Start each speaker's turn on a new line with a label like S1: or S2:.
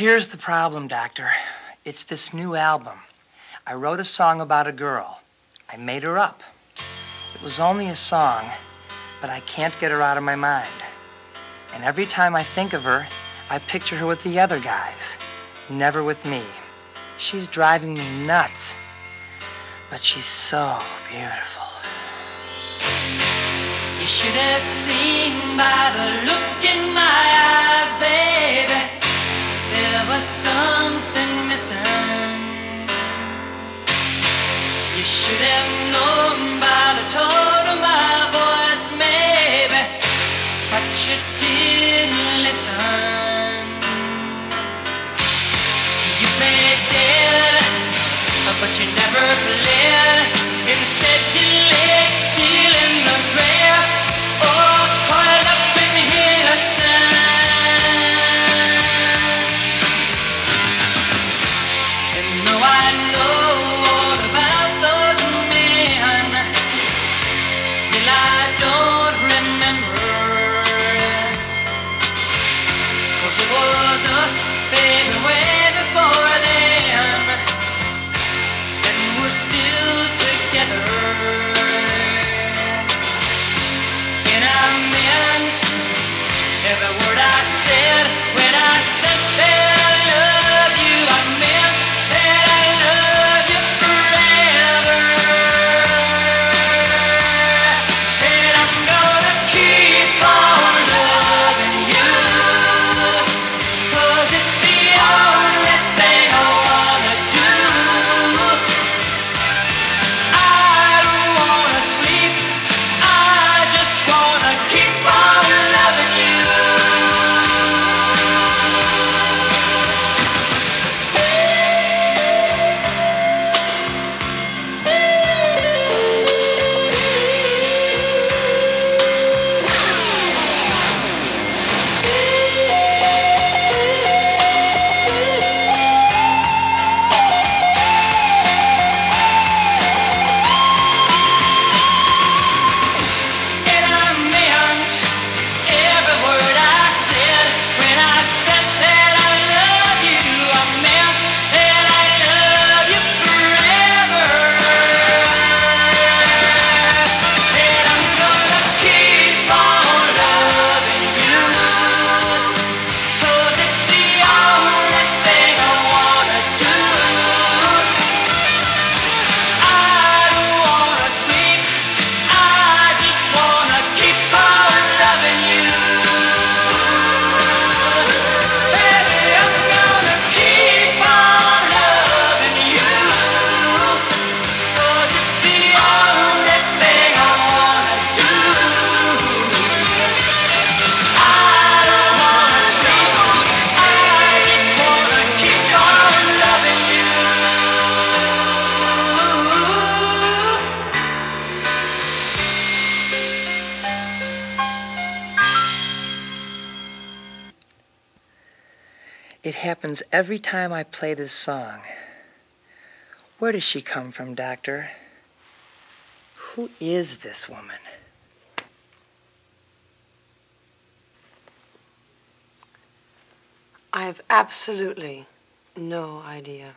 S1: Here's the problem, Doctor. It's this new album. I wrote a song about a girl. I made her up. It was only a song, but I can't get her out of my mind. And every time I think of her, I picture her with the other guys, never with me. She's driving me nuts, but she's so beautiful.
S2: You should have seen by the look in my You should have known by the tone of my voice, maybe, but you didn't listen. You played dead, but you never bled. Instead, when
S1: It happens every time I play this song. Where does she come from, Doctor? Who is this woman?
S3: I have absolutely no idea.